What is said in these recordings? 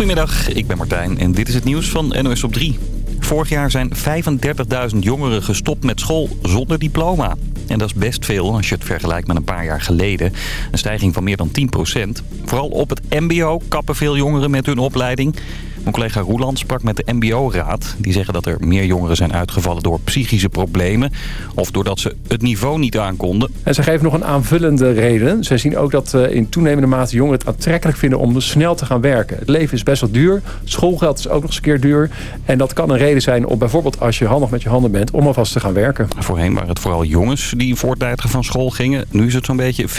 Goedemiddag, ik ben Martijn en dit is het nieuws van NOS op 3. Vorig jaar zijn 35.000 jongeren gestopt met school zonder diploma. En dat is best veel als je het vergelijkt met een paar jaar geleden. Een stijging van meer dan 10% Vooral op het mbo kappen veel jongeren met hun opleiding. Mijn collega Roeland sprak met de mbo-raad. Die zeggen dat er meer jongeren zijn uitgevallen door psychische problemen... of doordat ze het niveau niet aankonden. En ze geven nog een aanvullende reden. Ze zien ook dat eh, in toenemende mate jongeren het aantrekkelijk vinden... om snel te gaan werken. Het leven is best wel duur. Schoolgeld is ook nog eens een keer duur. En dat kan een reden zijn om bijvoorbeeld als je handig met je handen bent... om alvast te gaan werken. Voorheen waren het vooral jongens die voortijdig van school gingen. Nu is het zo'n beetje 50-50.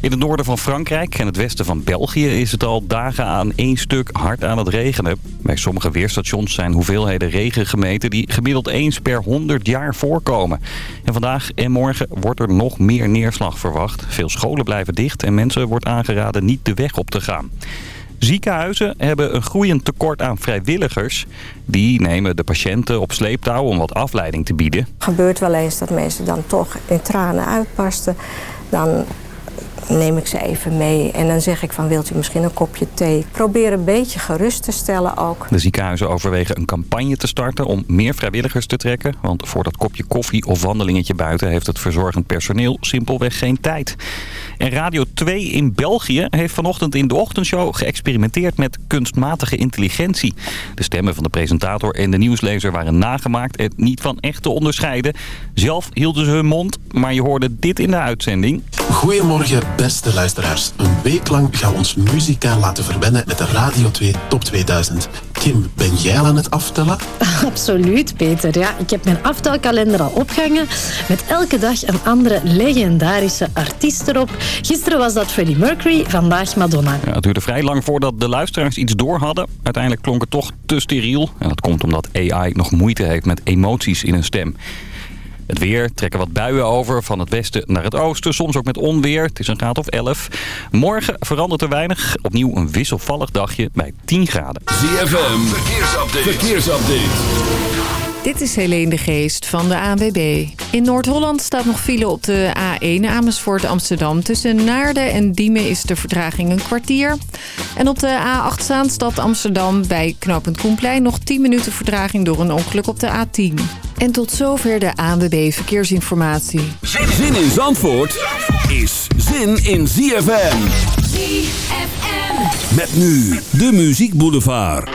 In het noorden van Frankrijk en het westen van België is het al dagen aan één stuk hard aan het regenen. Bij sommige weerstations zijn hoeveelheden regen gemeten die gemiddeld eens per 100 jaar voorkomen. En vandaag en morgen wordt er nog meer neerslag verwacht. Veel scholen blijven dicht en mensen wordt aangeraden niet de weg op te gaan. Ziekenhuizen hebben een groeiend tekort aan vrijwilligers. Die nemen de patiënten op sleeptouw om wat afleiding te bieden. Gebeurt wel eens dat mensen dan toch in tranen uitbarsten. Dan neem ik ze even mee. En dan zeg ik van wilt u misschien een kopje thee. Probeer een beetje gerust te stellen ook. De ziekenhuizen overwegen een campagne te starten om meer vrijwilligers te trekken. Want voor dat kopje koffie of wandelingetje buiten heeft het verzorgend personeel simpelweg geen tijd. En Radio 2 in België heeft vanochtend in de ochtendshow geëxperimenteerd met kunstmatige intelligentie. De stemmen van de presentator en de nieuwslezer waren nagemaakt en niet van echt te onderscheiden. Zelf hielden ze hun mond, maar je hoorde dit in de uitzending. Goedemorgen beste luisteraars. Een week lang gaan we ons muzikaal laten verwennen met de Radio 2 Top 2000. Kim, ben jij al aan het aftellen? Absoluut, Peter. Ja, ik heb mijn aftelkalender al opgehangen met elke dag een andere legendarische artiest erop. Gisteren was dat Freddie Mercury, vandaag Madonna. Ja, het duurde vrij lang voordat de luisteraars iets door hadden. Uiteindelijk klonk het toch te steriel. En dat komt omdat AI nog moeite heeft met emoties in een stem. Het weer trekken wat buien over van het westen naar het oosten. Soms ook met onweer. Het is een graad of 11. Morgen verandert er weinig. Opnieuw een wisselvallig dagje bij 10 graden. ZFM, verkeersupdate. verkeersupdate. Dit is Helene de Geest van de ANWB. In Noord-Holland staat nog file op de A1 Amersfoort Amsterdam. Tussen Naarden en Diemen is de vertraging een kwartier. En op de A8 Zaanstad Amsterdam bij knooppunt Koenplein... nog 10 minuten vertraging door een ongeluk op de A10. En tot zover de ANWB Verkeersinformatie. Zin in Zandvoort is zin in ZFM. ZFM. Met nu de Muziek Boulevard.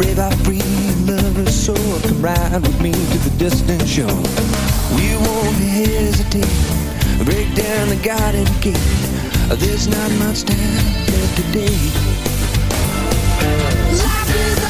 brave, I free, loveless so Come ride with me to the distant shore. We won't hesitate Break down the garden gate. There's not much time left today Life is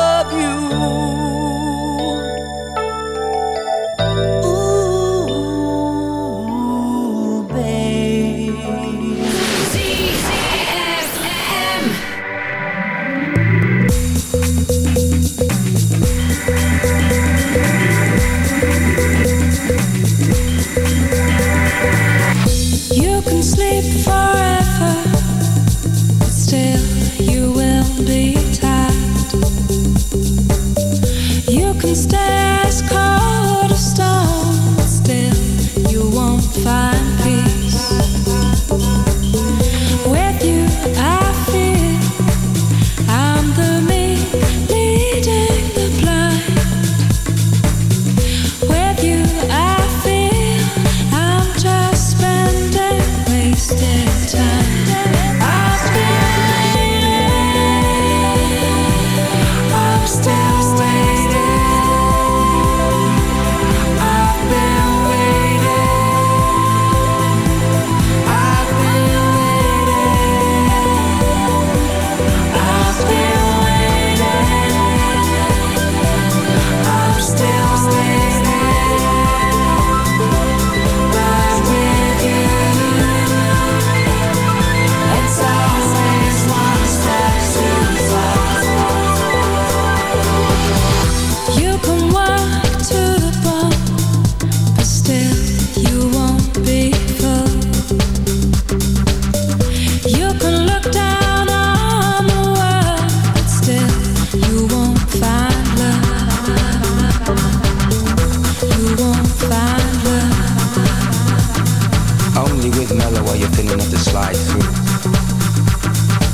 slide through.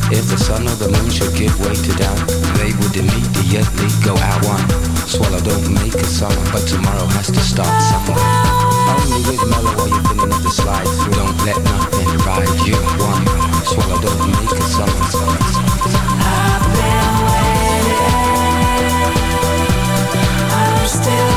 If the sun or the moon should give way to doubt, they would immediately go out one. Swallow don't make a summer, but tomorrow has to start somewhere. Only with mellow are you feeling the slide through. Don't let nothing ride you one. Swallow don't make a summer. I've been waiting. I'm still.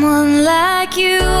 Someone like you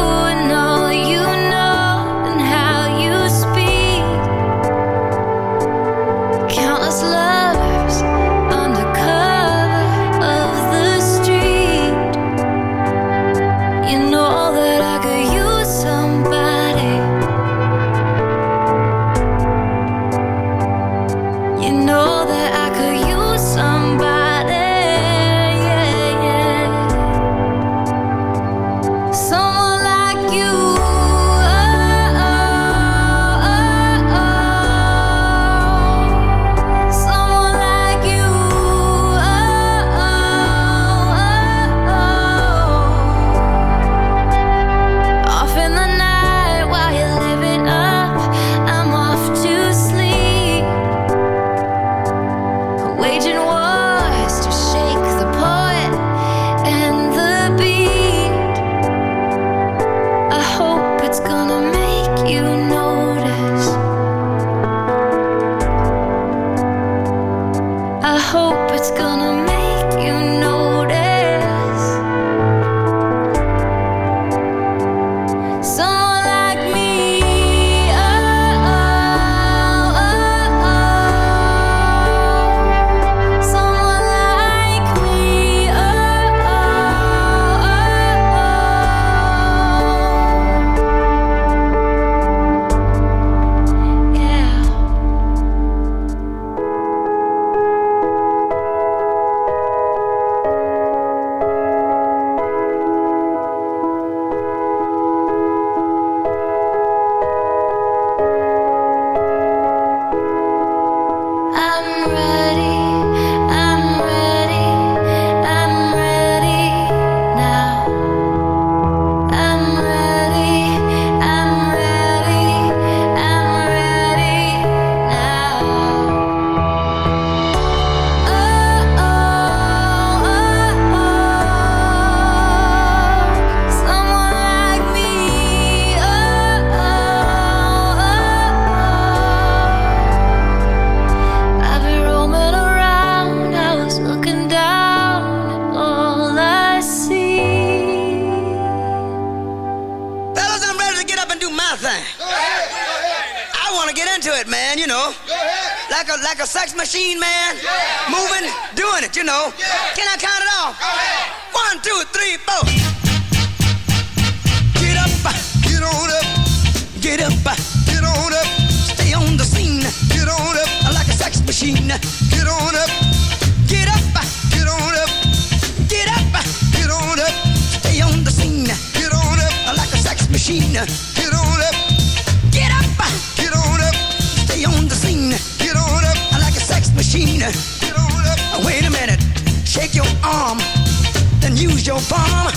your palm.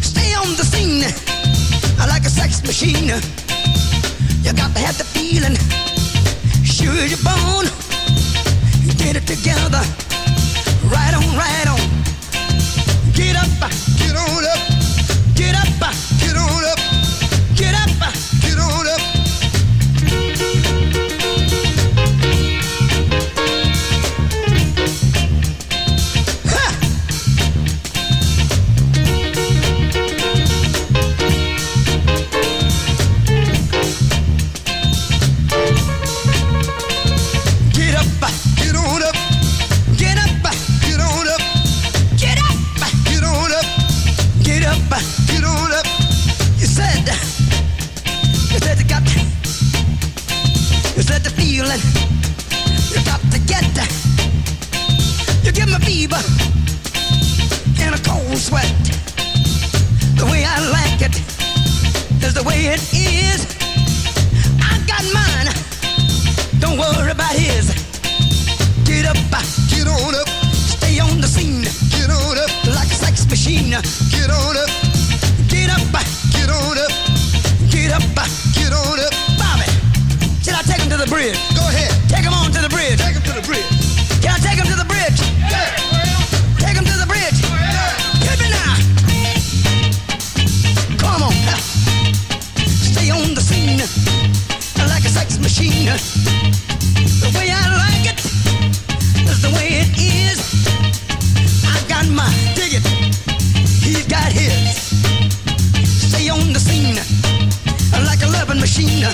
Stay on the scene I like a sex machine. You got to have the feeling. Sure as you're born. Get it together. Right on, right on. Get up, get on up. Get up, get on up. sweat. The way I like it is the way it is. I got mine. Don't worry about his. Get up, get on up. Stay on the scene. Get on up like a sex machine. Get on up. Get up, get on up. Get up, get on up. Bobby, should I take him to the bridge? Go ahead. Take him on to the bridge. Take him to the bridge. routine. The way I like it is the way it is. I got my ticket, he's got his. Stay on the scene like a loving machine.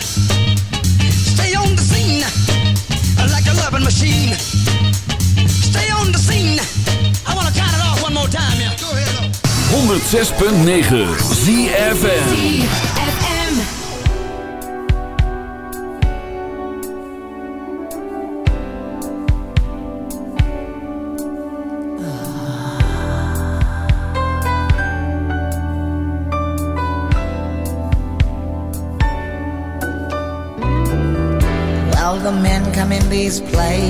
Stay on the scene like a loving machine. Stay on the scene. I want to count it off one more time. Yeah. Go ahead. 106.9 ZFM. please play.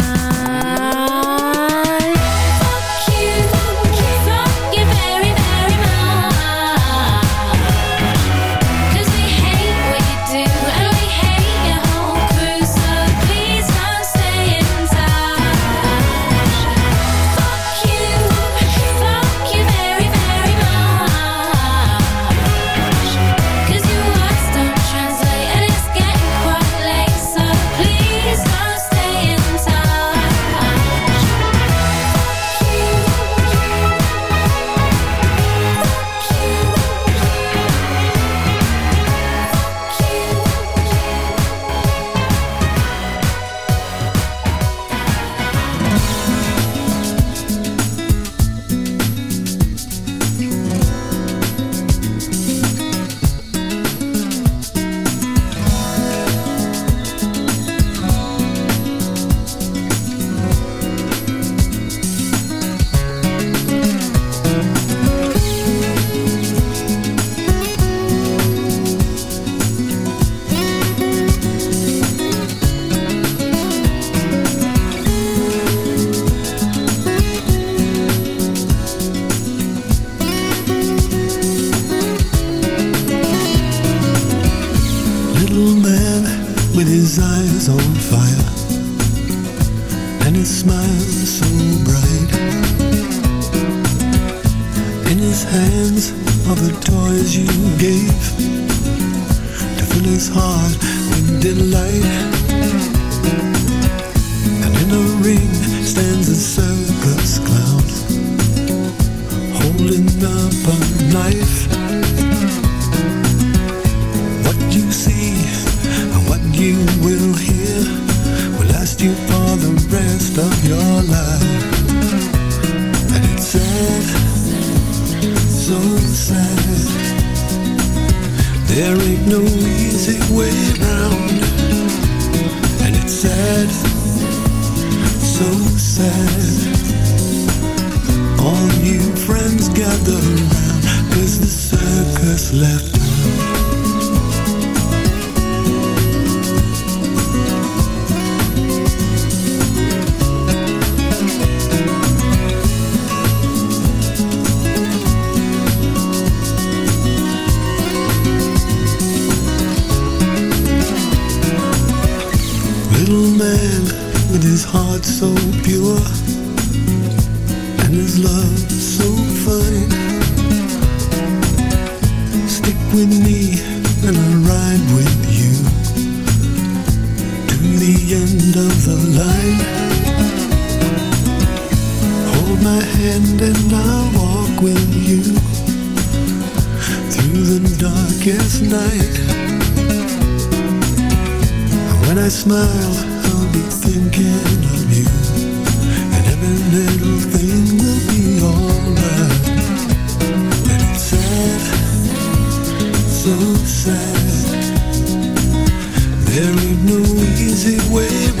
smile, I'll be thinking of you. And every little thing will be alright. And it's sad, so sad. There ain't no easy way.